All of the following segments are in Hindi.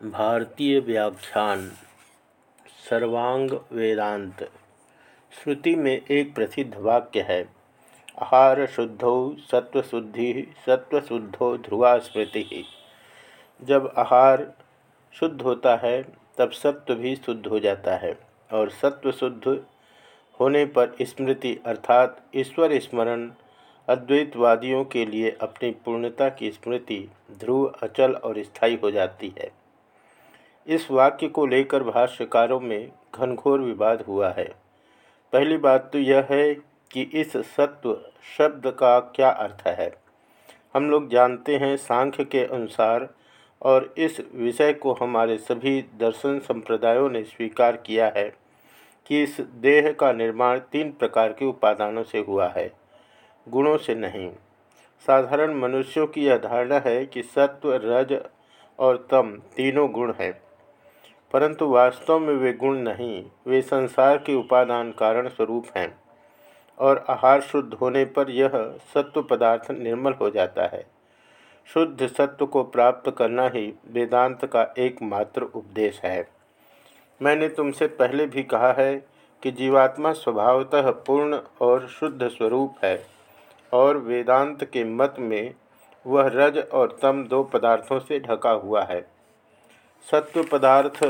भारतीय व्याख्यान, सर्वांग वेदांत। श्रुति में एक प्रसिद्ध वाक्य है, आहार शुद्धो सत्वशुद्धि सत्वशुद्धो ध्रुवा स्मृति जब आहार शुद्ध होता है, तब सत्व भी शुद्ध हो जाता है और सत्व शुद्ध होने पर स्मृति अर्थात ईश्वर स्मरण, अद्वैतवादियों के लिए अपनी पूर्णता की स्मृति ध्रुव, अचल और स्थायी हो जाती है। इस वाक्य को लेकर भाष्यकारों में घनघोर विवाद हुआ है। पहली बात तो यह है कि इस सत्व शब्द का क्या अर्थ है? हम लोग जानते हैं सांख्य के अनुसार और इस विषय को हमारे सभी दर्शन संप्रदायों ने स्वीकार किया है कि इस देह का निर्माण तीन प्रकार के उपादानों से हुआ है, गुणों से नहीं। साधारण मनुष्यों की यह धारणा है कि सत्व, रज और तम तीनों गुण हैं। परंतु वास्तव में वे गुण नहीं, वे संसार के उपादान कारण स्वरूप हैं, और आहार शुद्ध होने पर यह सत्व पदार्थ निर्मल हो जाता है। शुद्ध सत्व को प्राप्त करना ही वेदांत का एकमात्र उपदेश है। मैंने तुमसे पहले भी कहा है कि जीवात्मा स्वभावतः पूर्ण और शुद्ध स्वरूप है, और वेदांत के मत में वह रज और तम दो पदार्थों से ढका हुआ है। सत्व पदार्थ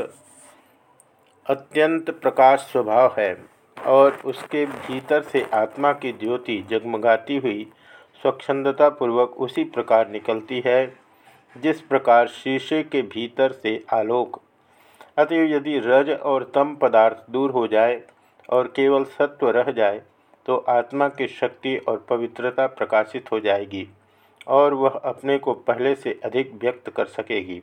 अत्यंत प्रकाश स्वभाव है और उसके भीतर से आत्मा की ज्योति जगमगाती हुई स्वच्छंदतापूर्वक उसी प्रकार निकलती है, जिस प्रकार शीशे के भीतर से आलोक। अतएव यदि रज और तम पदार्थ दूर हो जाए और केवल सत्व रह जाए तो आत्मा की शक्ति और पवित्रता प्रकाशित हो जाएगी और वह अपने को पहले से अधिक व्यक्त कर सकेगी।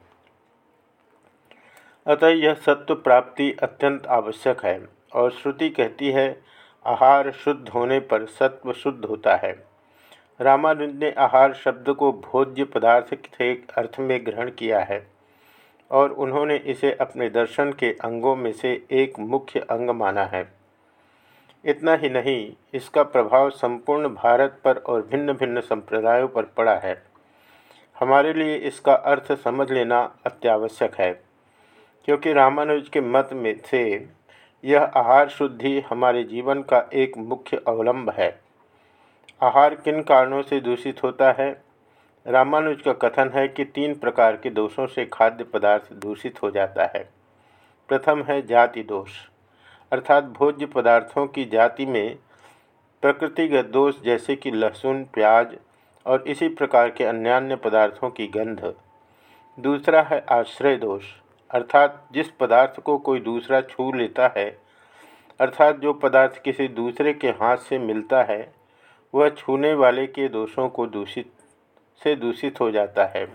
अतः यह सत्व प्राप्ति अत्यंत आवश्यक है। और श्रुति कहती है, आहार शुद्ध होने पर सत्व शुद्ध होता है। रामानुज ने आहार शब्द को भोज्य पदार्थ के अर्थ में ग्रहण किया है और उन्होंने इसे अपने दर्शन के अंगों में से एक मुख्य अंग माना है। इतना ही नहीं, इसका प्रभाव संपूर्ण भारत पर और भिन्न भिन्न संप्रदायों पर पड़ा है। हमारे लिए इसका अर्थ समझ लेना अत्यावश्यक है। क्योंकि रामानुज के मत में से यह आहार शुद्धि हमारे जीवन का एक मुख्य अवलंब है। आहार किन कारणों से दूषित होता है? रामानुज का कथन है कि तीन प्रकार के दोषों से खाद्य पदार्थ दूषित हो जाता है। प्रथम है जाति दोष, अर्थात भोज्य पदार्थों की जाति में प्रकृतिगत दोष जैसे कि लहसुन, प्याज और इसी प्रकार के अन्यान्य पदार्थों की गंध। दूसरा है आश्रय दोष अर्थात जिस पदार्थ को कोई दूसरा छू लेता है, अर्थात जो पदार्थ किसी दूसरे के हाथ से मिलता है, वह छूने वाले के दोषों को दूषित, से दूषित हो जाता है।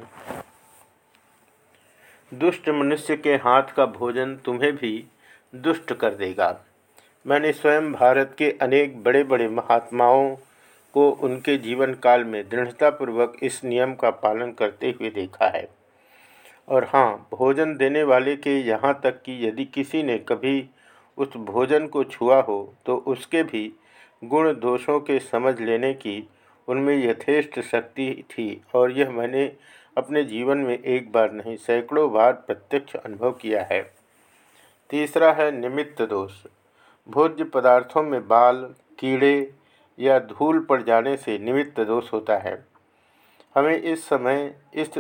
दुष्ट मनुष्य के हाथ का भोजन तुम्हें भी दुष्ट कर देगा। मैंने स्वयं भारत के अनेक बड़े बड़े महात्माओं को उनके जीवन काल में दृढ़तापूर्वक इस नियम का पालन करते हुए देखा है। और हाँ भोजन देने वाले के यहाँ तक कि यदि किसी ने कभी उस भोजन को छुआ हो तो उसके भी गुण दोषों के समझ लेने की उनमें यथेष्ट शक्ति थी। और यह मैंने अपने जीवन में एक बार नहीं, सैकड़ों बार प्रत्यक्ष अनुभव किया है। तीसरा है निमित्त दोष। भोज्य पदार्थों में बाल, कीड़े या धूल पड़ जाने से निमित्त दोष होता है। हमें इस समय इस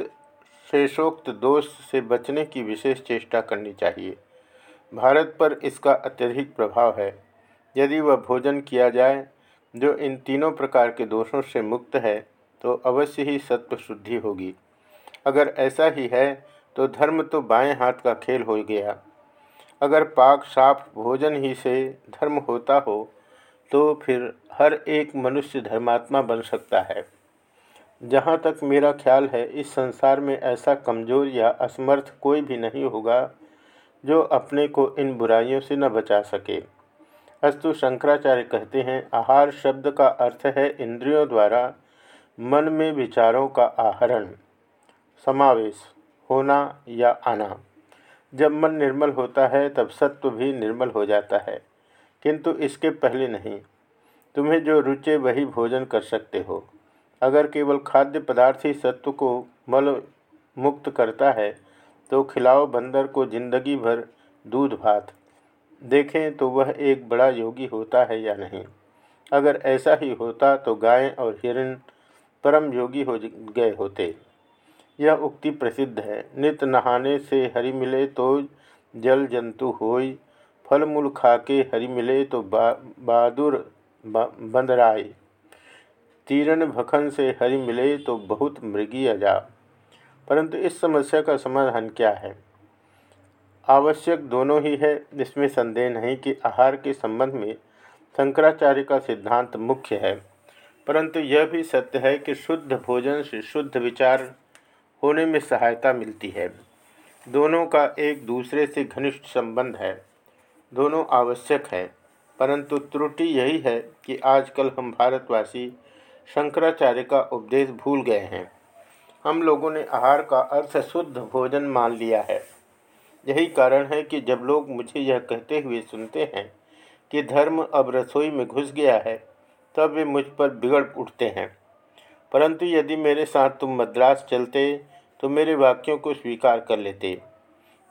शेषोक्त दोष से बचने की विशेष चेष्टा करनी चाहिए। भारत पर इसका अत्यधिक प्रभाव है। यदि वह भोजन किया जाए, जो इन तीनों प्रकार के दोषों से मुक्त है तो अवश्य ही सत्व शुद्धि होगी। अगर ऐसा ही है तो धर्म तो बाएँ हाथ का खेल हो गया। अगर पाक साफ़ भोजन ही से धर्म होता हो तो फिर हर एक मनुष्य धर्मात्मा बन सकता है। जहाँ तक मेरा ख्याल है, इस संसार में ऐसा कमज़ोर या असमर्थ कोई भी नहीं होगा, जो अपने को इन बुराइयों से न बचा सके। अस्तु शंकराचार्य कहते हैं, आहार शब्द का अर्थ है इंद्रियों द्वारा मन में विचारों का आहरण, समावेश, होना या आना। जब मन निर्मल होता है, तब सत्व भी निर्मल हो जाता है, किंतु इसके पहले नहीं। तुम्हें जो रुचे, वही भोजन कर सकते हो। अगर केवल खाद्य पदार्थ ही सत्व को मल मुक्त करता है तो खिलाओ बंदर को ज़िंदगी भर दूध भात। देखें तो वह एक बड़ा योगी होता है या नहीं। अगर ऐसा ही होता तो गाय और हिरण परम योगी हो गए होते। यह उक्ति प्रसिद्ध है। नित नहाने से हरि मिले तो जल जंतु होई। फल मूल खाके हरि मिले तो बा, बहादुर बंदराए तीरन भखन से हरि मिले तो बहुत मृगी अजा। परंतु इस समस्या का समाधान क्या है? आवश्यक दोनों ही है इसमें संदेह नहीं कि आहार के संबंध में शंकराचार्य का सिद्धांत मुख्य है। परंतु यह भी सत्य है कि शुद्ध भोजन से शुद्ध विचार होने में सहायता मिलती है। दोनों का एक दूसरे से घनिष्ठ संबंध है। दोनों आवश्यक है, परंतु त्रुटि यही है कि आजकल हम भारतवासी शंकराचार्य का उपदेश भूल गए हैं। हम लोगों ने आहार का अर्थ शुद्ध भोजन मान लिया है। यही कारण है कि जब लोग मुझे यह कहते हुए सुनते हैं कि धर्म अब रसोई में घुस गया है, तब वे मुझ पर बिगड़ उठते हैं। परंतु यदि मेरे साथ तुम मद्रास चलते तो मेरे वाक्यों को स्वीकार कर लेते।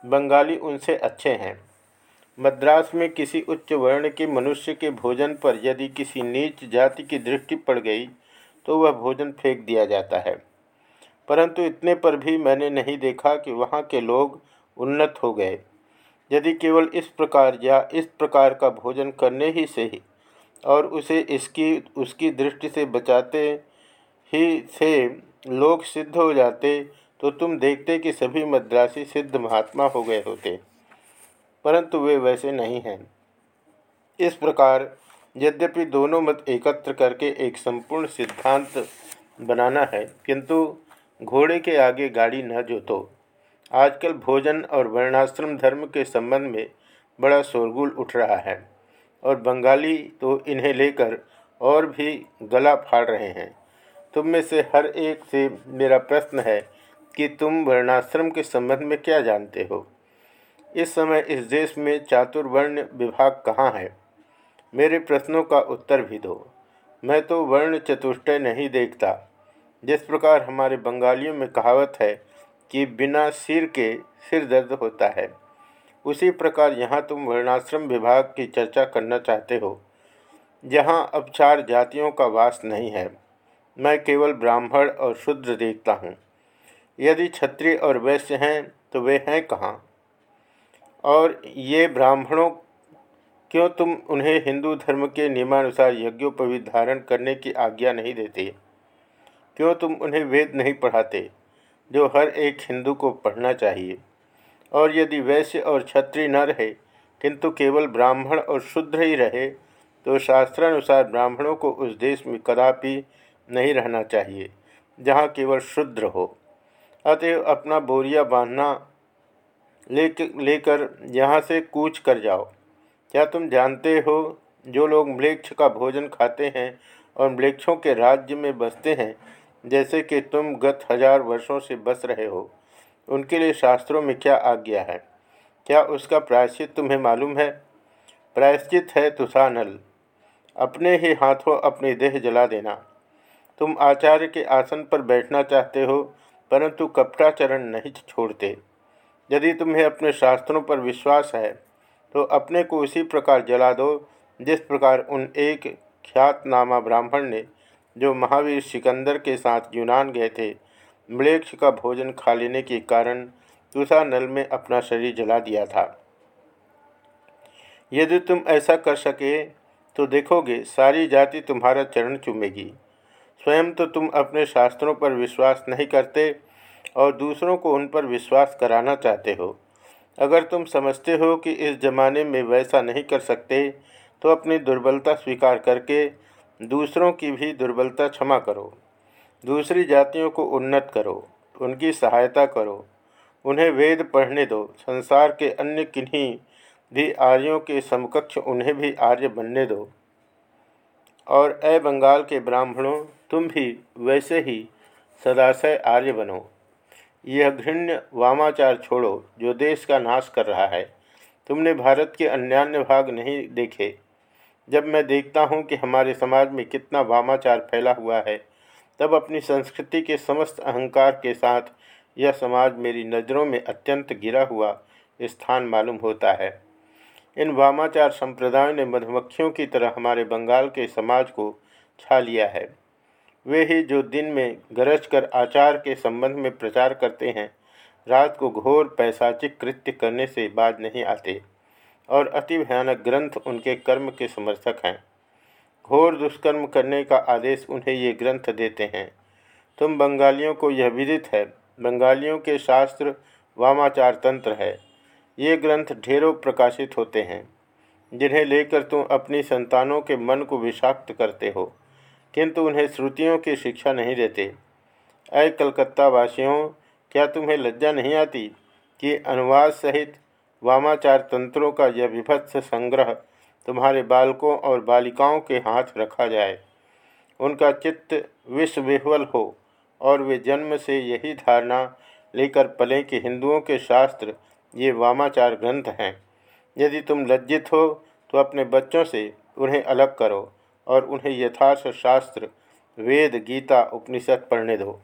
बंगाली उनसे अच्छे हैं। मद्रास में किसी उच्च वर्ण के मनुष्य के भोजन पर यदि किसी नीच जाति की दृष्टि पड़ गई तो वह भोजन फेंक दिया जाता है। परंतु इतने पर भी मैंने नहीं देखा कि वहाँ के लोग उन्नत हो गए। यदि केवल इस प्रकार या इस प्रकार का भोजन करने ही से ही और उसे इसकी, उसकी दृष्टि से बचाते ही से लोग सिद्ध हो जाते तो तुम देखते कि सभी मद्रासी सिद्ध महात्मा हो गए होते। परंतु वे वैसे नहीं हैं। इस प्रकार यद्यपि दोनों मत एकत्र करके एक संपूर्ण सिद्धांत बनाना है, किंतु घोड़े के आगे गाड़ी न जोतो। आजकल भोजन और वर्णाश्रम धर्म के संबंध में बड़ा शोरगुल उठ रहा है, और बंगाली तो इन्हें लेकर और भी गला फाड़ रहे हैं। तुम में से हर एक से मेरा प्रश्न है कि तुम वर्णाश्रम के संबंध में क्या जानते हो? इस समय इस देश में चातुर्वर्ण विभाग कहाँ है? मेरे प्रश्नों का उत्तर भी दो। मैं तो वर्ण चतुष्टय नहीं देखता। जिस प्रकार हमारे बंगालियों में कहावत है कि बिना सिर के सिर दर्द होता है, उसी प्रकार यहाँ तुम वर्णाश्रम विभाग की चर्चा करना चाहते हो, जहाँ अब चार जातियों का वास नहीं है। मैं केवल ब्राह्मण और शूद्र देखता हूँ। यदि क्षत्रिय और वैश्य हैं तो वे हैं कहाँ? और ये ब्राह्मणों क्यों तुम उन्हें हिंदू धर्म के नियमानुसार यज्ञोपवीत धारण करने की आज्ञा नहीं देते? क्यों तुम उन्हें वेद नहीं पढ़ाते, जो हर एक हिंदू को पढ़ना चाहिए? और यदि वैश्य और क्षत्रिय न रहे, किंतु केवल ब्राह्मण और शुद्र ही रहे तो शास्त्रानुसार ब्राह्मणों को उस देश में कदापि नहीं रहना चाहिए, जहाँ केवल शुद्र हो। अतएव अपना बोरिया बांधना लेकर यहाँ से कूच कर जाओ। क्या तुम जानते हो, जो लोग मृक्ष का भोजन खाते हैं और मृक्षों के राज्य में बसते हैं, जैसे कि तुम गत हज़ार वर्षों से बस रहे हो, उनके लिए शास्त्रों में क्या आज्ञा है? क्या उसका प्रायश्चित तुम्हें मालूम है? प्रायश्चित है तुषानल। अपने ही हाथों अपनी देह जला देना। तुम आचार्य के आसन पर बैठना चाहते हो, परंतु कपटाचरण नहीं छोड़ते। यदि तुम्हें अपने शास्त्रों पर विश्वास है तो अपने को उसी प्रकार जला दो, जिस प्रकार उन एक ख्यातनामा ब्राह्मण ने, जो महावीर सिकंदर के साथ यूनान गए थे मृक्ष का भोजन खा लेने के कारण तुषा नल में अपना शरीर जला दिया था। यदि तुम ऐसा कर सके तो देखोगे सारी जाति तुम्हारा चरण चूमेगी। स्वयं तो तुम अपने शास्त्रों पर विश्वास नहीं करते और दूसरों को उन पर विश्वास कराना चाहते हो। अगर तुम समझते हो कि इस जमाने में वैसा नहीं कर सकते तो अपनी दुर्बलता स्वीकार करके दूसरों की भी दुर्बलता क्षमा करो। दूसरी जातियों को उन्नत करो, उनकी सहायता करो, उन्हें वेद पढ़ने दो, संसार के अन्य किन्हीं भी आर्यों के समकक्ष उन्हें भी आर्य बनने दो। और ए बंगाल के ब्राह्मणों, तुम भी वैसे ही सदाशय आर्य बनो। यह घृण्य वामाचार छोड़ो, जो देश का नाश कर रहा है। तुमने भारत के अन्यान्य भाग नहीं देखे। जब मैं देखता हूँ कि हमारे समाज में कितना वामाचार फैला हुआ है, तब अपनी संस्कृति के समस्त अहंकार के साथ यह समाज मेरी नज़रों में अत्यंत गिरा हुआ स्थान मालूम होता है। इन वामाचार संप्रदायों ने मधुमक्खियों की तरह हमारे बंगाल के समाज को छा लिया है। वे ही जो दिन में गरज कर आचार के संबंध में प्रचार करते हैं, रात को घोर पैसाचिक कृत्य करने से बाज नहीं आते, और अति भयानक ग्रंथ उनके कर्म के समर्थक हैं। घोर दुष्कर्म करने का आदेश उन्हें ये ग्रंथ देते हैं। तुम बंगालियों को यह विदित है, बंगालियों के शास्त्र वामाचार तंत्र है। ये ग्रंथ ढेरों प्रकाशित होते हैं, जिन्हें लेकर तुम अपनी संतानों के मन को विषाक्त करते हो। किंतु उन्हें श्रुतियों की शिक्षा नहीं देते। अय कलकत्ता वासियों क्या तुम्हें लज्जा नहीं आती कि अनुवाद सहित वामाचार तंत्रों का यह विभत्स संग्रह तुम्हारे बालकों और बालिकाओं के हाथ रखा जाए? उनका चित्त विश्वविह्वल हो और वे जन्म से यही धारणा लेकर पलें कि हिंदुओं के शास्त्र ये वामाचार ग्रंथ हैं। यदि तुम लज्जित हो तो अपने बच्चों से उन्हें अलग करो। और उन्हें यथार्थ शास्त्र वेद गीता उपनिषद पढ़ने दो।